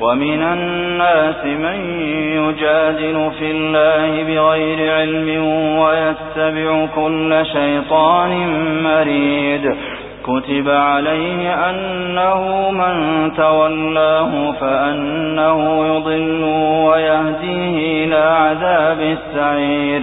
ومن الناس من يجادل في الله بغير علم ويتبع كل شيطان مريد. كتب عليه أنه من تولاه فأنه يضل ويهديه إلى عذاب السعير.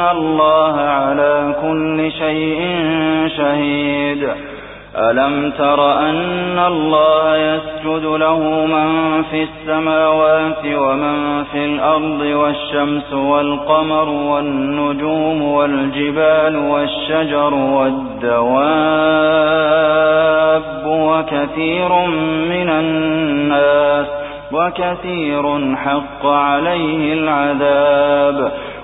الله على كل شيء شهيد. ألم تر أن الله يسجد له من في السماوات ومن في الأرض والشمس والقمر والنجوم والجبال والشجر والدواب وكثير من الناس وكثير حق عليه العذاب.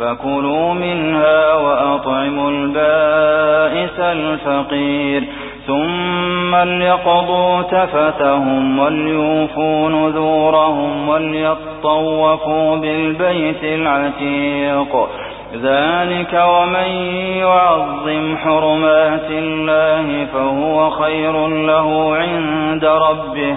فكلوا منها وأطعموا البائس الفقير. ثم ليقضوا تفتهم وليوفوا نذورهم وليطوفوا بالبيت العتيق. ذلك ومن يعظم حرمات الله فهو خير له عند ربه.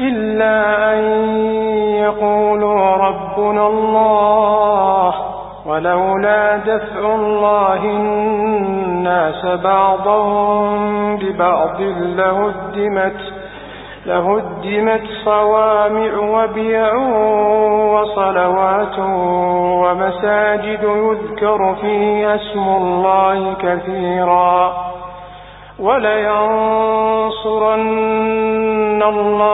إلا أن يقولوا ربنا الله ولولا دفع الله الناس بعضهم ببعض لهدمت لهدمت صوامع وبيع وصلوات ومساجد يذكر فيها اسم الله كثيرا. ولينصرن الله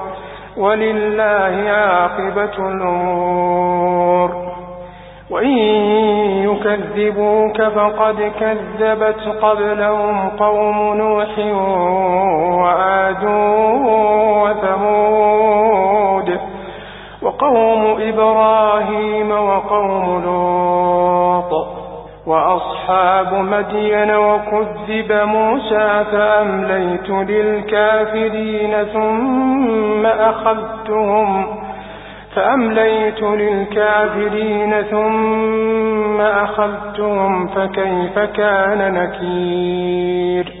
ولله عاقبة الأمور. وإن يكذبوك فقد كذبت قبلهم قوم نوح وأصحاب مدين وكذب موسى فأمليت للكافرين ثم أخذتهم فأمليت للكافرين ثم أخذتهم فكيف كان نكير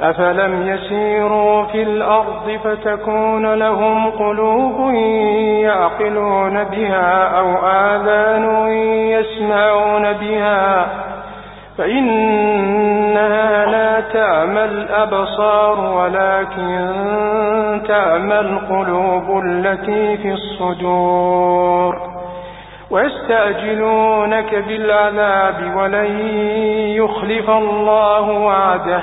أفلم يسيروا في الأرض فتكون لهم قلوب يعقلون بها أو آذان يسمعون بها فإنها لا تعمى الأبصار ولكن تعمى القلوب التي في الصدور ويستأجلونك بالعذاب ولن يخلف الله وعده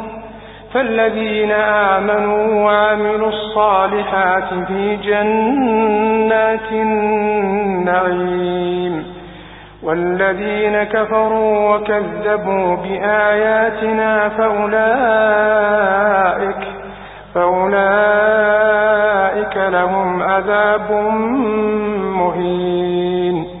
فالذين آمنوا وعملوا الصالحات في جنات النعيم والذين كفروا وكذبوا بآياتنا فأولئك فأولئك لهم عذاب مهين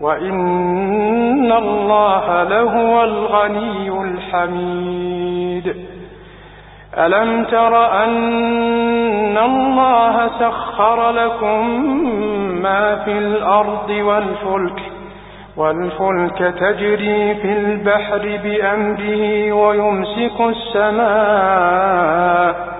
وإن الله لهو الغني الحميد ألم تر أن الله سخر لكم ما في الأرض والفلك والفلك تجري في البحر بأمره ويمسك السماء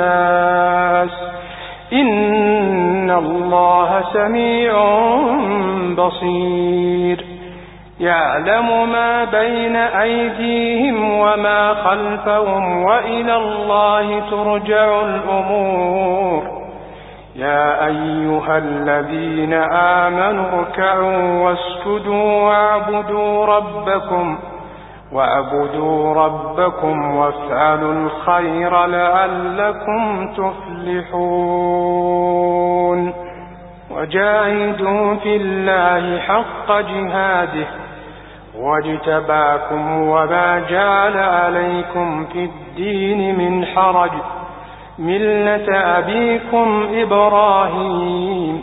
الناس. إن الله سميع بصير. يعلم ما بين أيديهم وما خلفهم وإلى الله ترجع الأمور. يا أيها الذين آمنوا اركعوا واسجدوا واعبدوا ربكم. واعبدوا ربكم وافعلوا الخير لعلكم تفلحون وجاهدوا في الله حق جهاده واجتباكم وما جعل عليكم في الدين من حرج ملة أبيكم إبراهيم